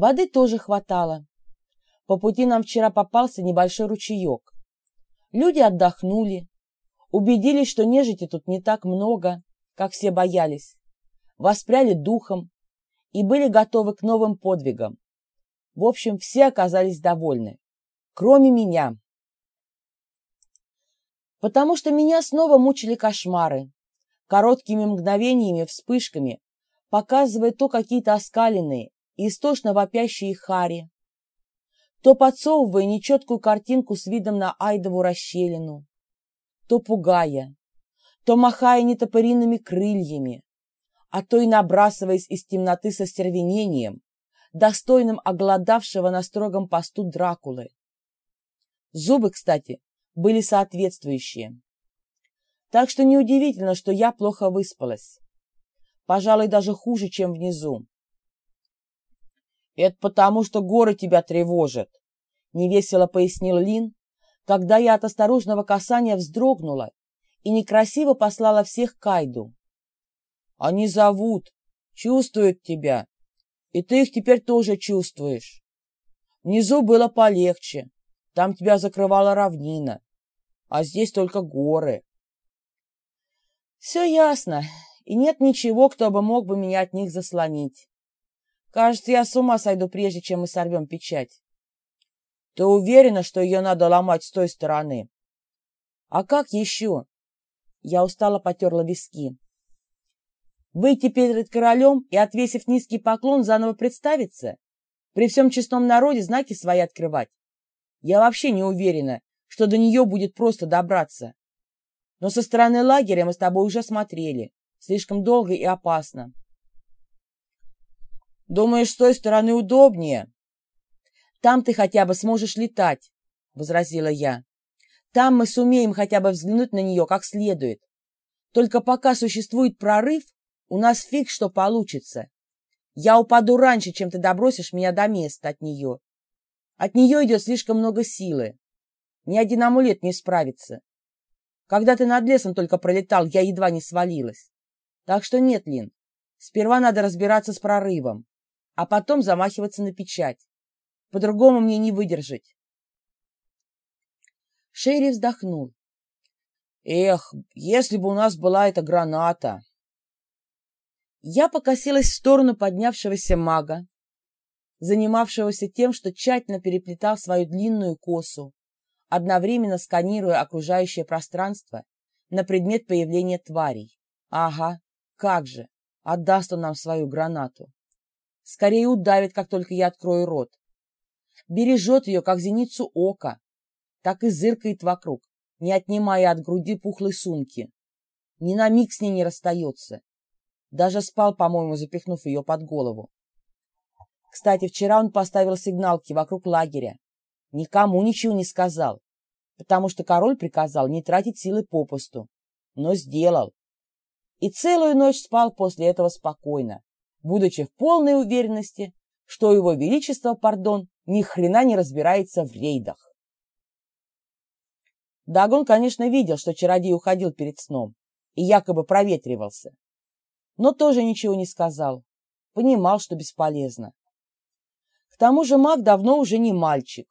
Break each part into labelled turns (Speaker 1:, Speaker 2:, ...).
Speaker 1: Воды тоже хватало. По пути нам вчера попался небольшой ручеек. Люди отдохнули, убедились, что нежити тут не так много, как все боялись, воспряли духом и были готовы к новым подвигам. В общем, все оказались довольны, кроме меня. Потому что меня снова мучили кошмары, короткими мгновениями, вспышками, показывая то какие-то оскаленные и истошно вопящие хари, то подсовывая нечеткую картинку с видом на Айдову расщелину, то пугая, то махая нетопыриными крыльями, а то и набрасываясь из темноты со стервенением, достойным оголодавшего на строгом посту Дракулы. Зубы, кстати, были соответствующие. Так что неудивительно, что я плохо выспалась. Пожалуй, даже хуже, чем внизу. «Это потому, что горы тебя тревожат», — невесело пояснил Лин, когда я от осторожного касания вздрогнула и некрасиво послала всех Кайду. «Они зовут, чувствуют тебя, и ты их теперь тоже чувствуешь. Внизу было полегче, там тебя закрывала равнина, а здесь только горы». «Все ясно, и нет ничего, кто бы мог бы меня от них заслонить. Кажется, я с ума сойду, прежде чем мы сорвем печать. Ты уверена, что ее надо ломать с той стороны? А как еще? Я устало потерла виски. Выйти перед королем и, отвесив низкий поклон, заново представиться? При всем честном народе знаки свои открывать? Я вообще не уверена, что до нее будет просто добраться. Но со стороны лагеря мы с тобой уже смотрели. Слишком долго и опасно. Думаешь, с той стороны удобнее? Там ты хотя бы сможешь летать, — возразила я. Там мы сумеем хотя бы взглянуть на нее как следует. Только пока существует прорыв, у нас фиг что получится. Я упаду раньше, чем ты добросишь меня до места от нее. От нее идет слишком много силы. Ни один амулет не справится. Когда ты над лесом только пролетал, я едва не свалилась. Так что нет, Лин, сперва надо разбираться с прорывом а потом замахиваться на печать. По-другому мне не выдержать. Шерри вздохнул. Эх, если бы у нас была эта граната. Я покосилась в сторону поднявшегося мага, занимавшегося тем, что тщательно переплетал свою длинную косу, одновременно сканируя окружающее пространство на предмет появления тварей. Ага, как же, отдаст он нам свою гранату. Скорее удавит, как только я открою рот. Бережет ее, как зеницу ока, так и зыркает вокруг, не отнимая от груди пухлой сумки. Ни на миг с ней не расстается. Даже спал, по-моему, запихнув ее под голову. Кстати, вчера он поставил сигналки вокруг лагеря. Никому ничего не сказал, потому что король приказал не тратить силы попусту. Но сделал. И целую ночь спал после этого спокойно, будучи в полной уверенности, что его величество, пардон, ни хрена не разбирается в рейдах. Дагон, конечно, видел, что чародей уходил перед сном и якобы проветривался, но тоже ничего не сказал, понимал, что бесполезно. К тому же маг давно уже не мальчик,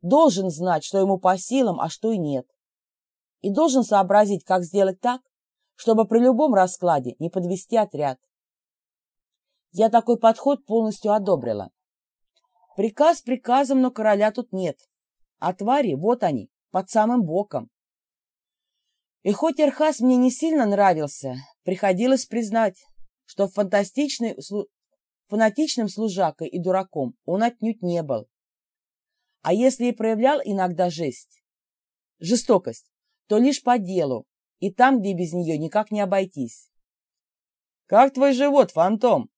Speaker 1: должен знать, что ему по силам, а что и нет, и должен сообразить, как сделать так, чтобы при любом раскладе не подвести отряд. Я такой подход полностью одобрила. Приказ приказом, но короля тут нет. А твари, вот они, под самым боком. И хоть Эрхас мне не сильно нравился, приходилось признать, что фантастичный, фанатичным служакой и дураком он отнюдь не был. А если и проявлял иногда жесть, жестокость, то лишь по делу, и там, где без нее никак не обойтись. «Как твой живот, фантом?»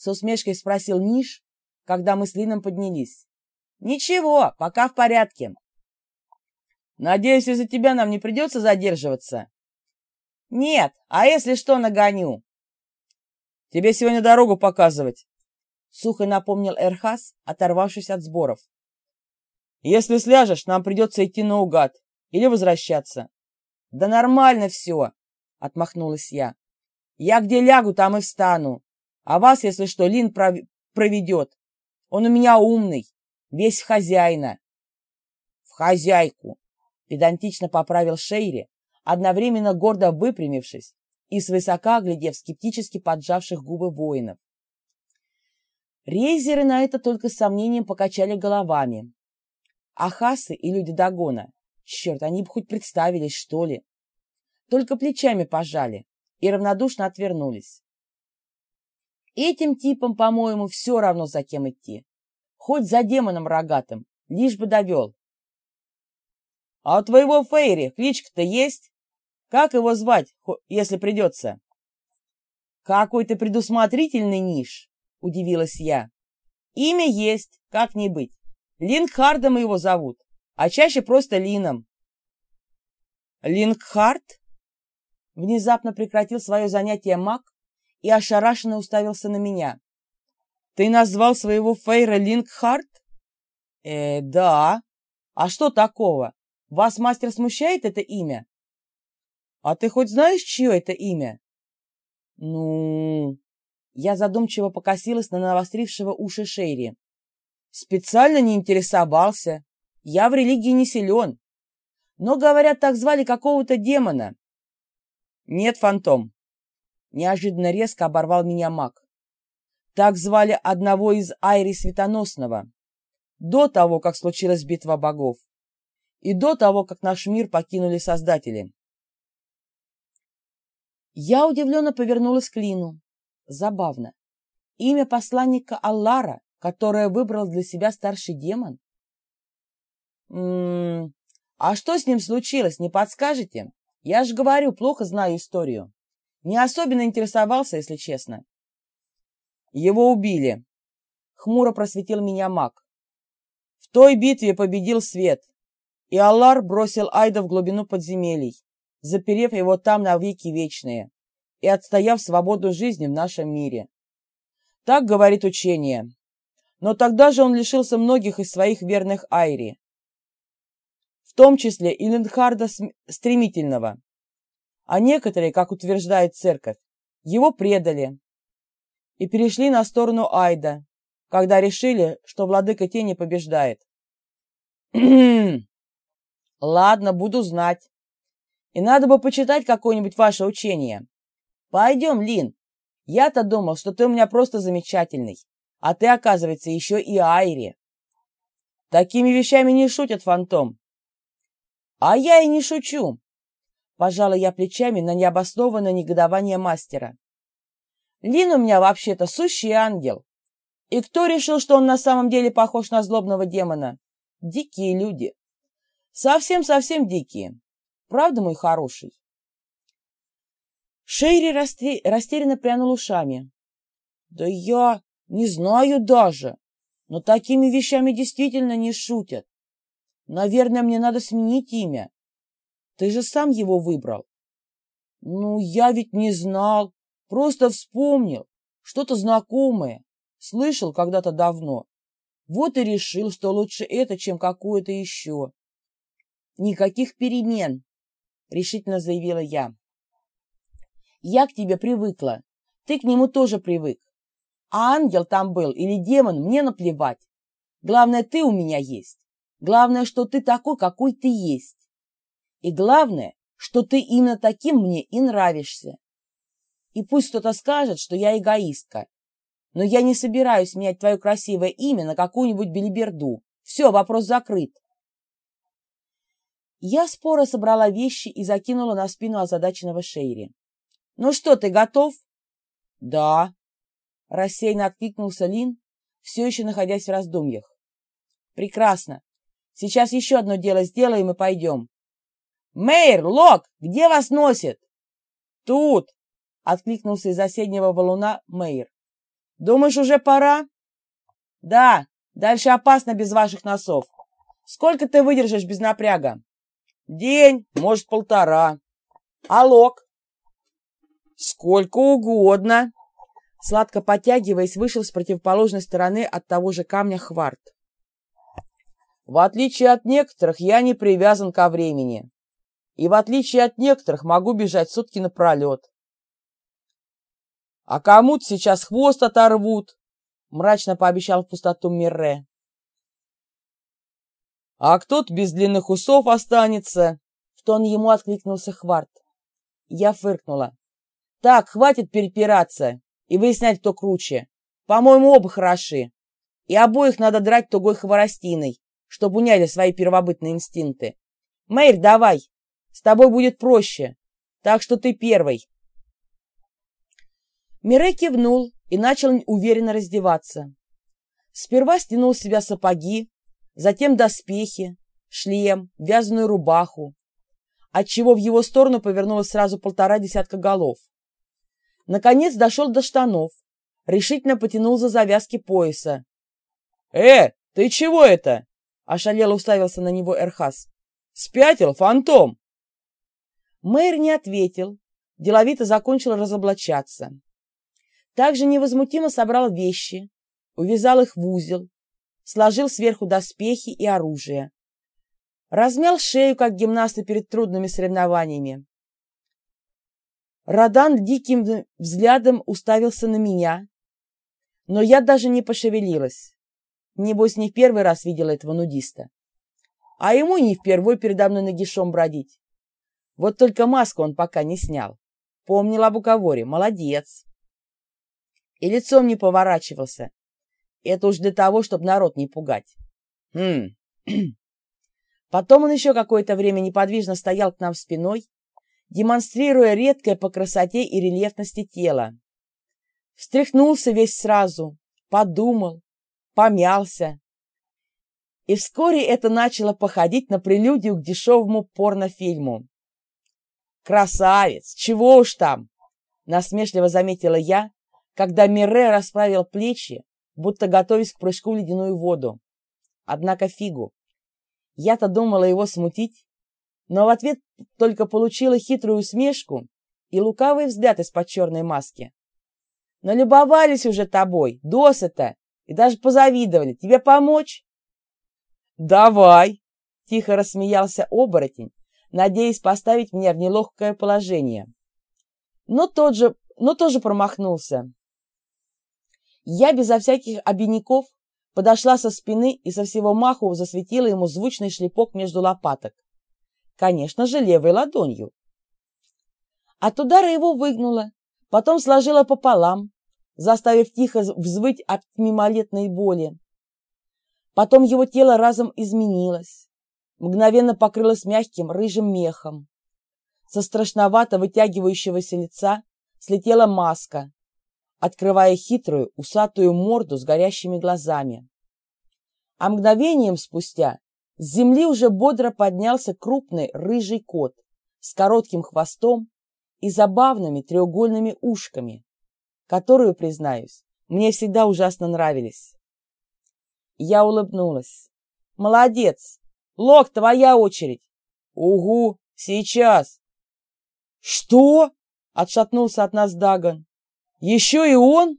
Speaker 1: С усмешкой спросил Ниш, когда мы с Лином поднялись. «Ничего, пока в порядке». «Надеюсь, из-за тебя нам не придется задерживаться?» «Нет, а если что, нагоню». «Тебе сегодня дорогу показывать», — сухо напомнил Эрхас, оторвавшись от сборов. «Если сляжешь, нам придется идти наугад или возвращаться». «Да нормально все», — отмахнулась я. «Я где лягу, там и встану. А вас, если что, Лин пров... проведет. Он у меня умный, весь хозяина. В хозяйку, педантично поправил Шейри, одновременно гордо выпрямившись и свысока глядев скептически поджавших губы воинов. Рейзеры на это только с сомнением покачали головами. Ахасы и люди Дагона, черт, они бы хоть представились, что ли. Только плечами пожали и равнодушно отвернулись. Этим типам, по-моему, все равно за кем идти. Хоть за демоном рогатым, лишь бы довел. А у твоего Фейри кличка-то есть? Как его звать, если придется? Какой ты предусмотрительный ниш, удивилась я. Имя есть, как не быть. Линкхардом его зовут, а чаще просто Лином. Линкхард? Внезапно прекратил свое занятие маг и ошарашенно уставился на меня. «Ты назвал своего Фейра Лингхарт?» «Э, да. А что такого? Вас, мастер, смущает это имя?» «А ты хоть знаешь, чье это имя?» «Ну...» Я задумчиво покосилась на навострившего уши Шейри. «Специально не интересовался. Я в религии не силен. Но, говорят, так звали какого-то демона». «Нет, фантом. Неожиданно резко оборвал меня маг. Так звали одного из Айри Светоносного. До того, как случилась битва богов. И до того, как наш мир покинули Создатели. Я удивленно повернулась к Лину. Забавно. Имя посланника Аллара, которое выбрал для себя старший демон? М -м -м, а что с ним случилось, не подскажете? Я же говорю, плохо знаю историю. Не особенно интересовался, если честно. Его убили. Хмуро просветил меня маг. В той битве победил свет, и Аллар бросил Айда в глубину подземелий, заперев его там на веки вечные и отстояв свободу жизни в нашем мире. Так говорит учение. Но тогда же он лишился многих из своих верных Айри, в том числе и Линдхарда Стремительного а некоторые, как утверждает церковь, его предали и перешли на сторону Айда, когда решили, что владыка тени побеждает. Ладно, буду знать. И надо бы почитать какое-нибудь ваше учение. Пойдем, Лин. Я-то думал, что ты у меня просто замечательный, а ты, оказывается, еще и Айри. Такими вещами не шутят, фантом. А я и не шучу. Пожала я плечами на необоснованное негодование мастера. Лин у меня вообще-то сущий ангел. И кто решил, что он на самом деле похож на злобного демона? Дикие люди. Совсем-совсем дикие. Правда, мой хороший? Шейри расте... растерянно прянул ушами. Да я не знаю даже. Но такими вещами действительно не шутят. Наверное, мне надо сменить имя. Ты же сам его выбрал. Ну, я ведь не знал. Просто вспомнил. Что-то знакомое. Слышал когда-то давно. Вот и решил, что лучше это, чем какое-то еще. Никаких перемен, решительно заявила я. Я к тебе привыкла. Ты к нему тоже привык. А ангел там был или демон, мне наплевать. Главное, ты у меня есть. Главное, что ты такой, какой ты есть. И главное, что ты именно таким мне и нравишься. И пусть кто-то скажет, что я эгоистка, но я не собираюсь менять твое красивое имя на какую-нибудь белиберду. Все, вопрос закрыт. Я споро собрала вещи и закинула на спину озадаченного Шейри. «Ну что, ты готов?» «Да», — рассеянно откликнулся Лин, все еще находясь в раздумьях. «Прекрасно. Сейчас еще одно дело сделаем и пойдем. «Мэйр, Лок, где вас носит?» «Тут!» — откликнулся из соседнего валуна Мэйр. «Думаешь, уже пора?» «Да, дальше опасно без ваших носов. Сколько ты выдержишь без напряга?» «День, может, полтора. А Лок?» «Сколько угодно!» Сладко потягиваясь, вышел с противоположной стороны от того же камня Хварт. «В отличие от некоторых, я не привязан ко времени и, в отличие от некоторых, могу бежать сутки напролет. А кому-то сейчас хвост оторвут, мрачно пообещал в пустоту Мирре. «А кто-то без длинных усов останется!» В тон ему откликнулся Хварт. Я фыркнула. «Так, хватит перепираться и выяснять, кто круче. По-моему, оба хороши. И обоих надо драть тугой хворостиной, чтобы уняли свои первобытные инстинкты. Мэйр, давай, с тобой будет проще, так что ты первый». Мире кивнул и начал уверенно раздеваться. Сперва стянул с себя сапоги, затем доспехи, шлем, вязаную рубаху, отчего в его сторону повернулось сразу полтора десятка голов. Наконец дошел до штанов, решительно потянул за завязки пояса. «Э, ты чего это?» — ошалело уставился на него Эрхас. «Спятил, фантом!» Мэр не ответил, деловито закончил разоблачаться. Также невозмутимо собрал вещи, увязал их в узел, сложил сверху доспехи и оружие. Размял шею, как гимнасты перед трудными соревнованиями. Радан диким взглядом уставился на меня, но я даже не пошевелилась. Небось, не в первый раз видела этого нудиста. А ему не впервой передо мной нагишом бродить. Вот только маску он пока не снял. Помнил об уговоре. Молодец. И лицом не поворачивался. Это уж для того, чтобы народ не пугать. Хм. Потом он еще какое-то время неподвижно стоял к нам спиной, демонстрируя редкое по красоте и рельефности тело. Встряхнулся весь сразу, подумал, помялся. И вскоре это начало походить на прелюдию к дешевому порнофильму. «Красавец! Чего уж там!» — насмешливо заметила я, когда Мире расправил плечи, будто готовясь к прыжку в ледяную воду. Однако фигу. Я-то думала его смутить, но в ответ только получила хитрую усмешку и лукавый взгляд из-под черной маски. Налюбовались уже тобой, досыта, и даже позавидовали. Тебе помочь? Давай, тихо рассмеялся оборотень, надеясь поставить меня в неловкое положение. Но тот же, но тоже промахнулся. Я безо всяких обиняков подошла со спины и со всего маху засветила ему звучный шлепок между лопаток. Конечно же, левой ладонью. От удара его выгнула, потом сложила пополам, заставив тихо взвыть от мимолетной боли. Потом его тело разом изменилось, мгновенно покрылось мягким рыжим мехом. Со страшновато вытягивающегося лица слетела маска, открывая хитрую усатую морду с горящими глазами. А мгновением спустя с земли уже бодро поднялся крупный рыжий кот с коротким хвостом и забавными треугольными ушками, которые, признаюсь, мне всегда ужасно нравились. Я улыбнулась. «Молодец! Лок, твоя очередь!» «Угу! Сейчас!» «Что?» — отшатнулся от нас Даган. «Еще и он?»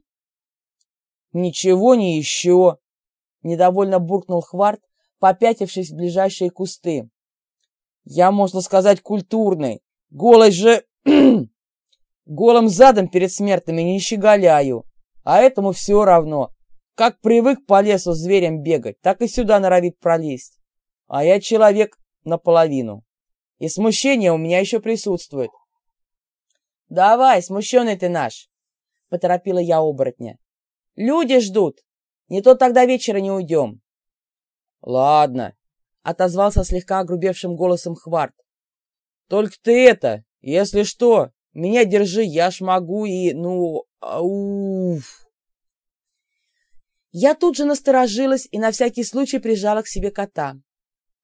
Speaker 1: «Ничего не еще!» — недовольно буркнул Хварт, попятившись в ближайшие кусты. «Я, можно сказать, культурный. Голой же... Голым задом перед смертными не щеголяю. А этому все равно. Как привык по лесу зверем бегать, так и сюда норовит пролезть. А я человек наполовину. И смущение у меня еще присутствует. «Давай, смущенный ты наш!» — поторопила я оборотня. «Люди ждут. Не то тогда вечера не уйдем». «Ладно», — отозвался слегка огрубевшим голосом Хварт. «Только ты это, если что, меня держи, я ж могу и, ну, ауф». Я тут же насторожилась и на всякий случай прижала к себе кота.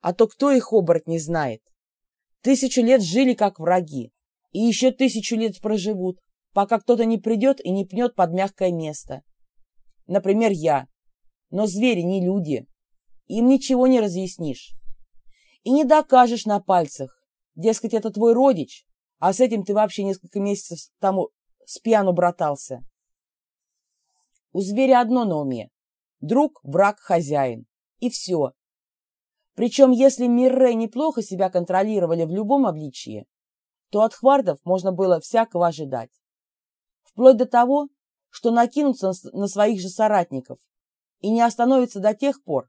Speaker 1: А то кто их оборот не знает? Тысячу лет жили как враги, и еще тысячу лет проживут, пока кто-то не придет и не пнет под мягкое место. Например, я. Но звери не люди. Им ничего не разъяснишь. И не докажешь на пальцах. Дескать, это твой родич, а с этим ты вообще несколько месяцев тому с пьяну братался. У зверя одно на уме. Друг, враг, хозяин. И все. Причем, если Мирре неплохо себя контролировали в любом обличии, то от хвардов можно было всякого ожидать. Вплоть до того, что накинутся на своих же соратников и не остановится до тех пор,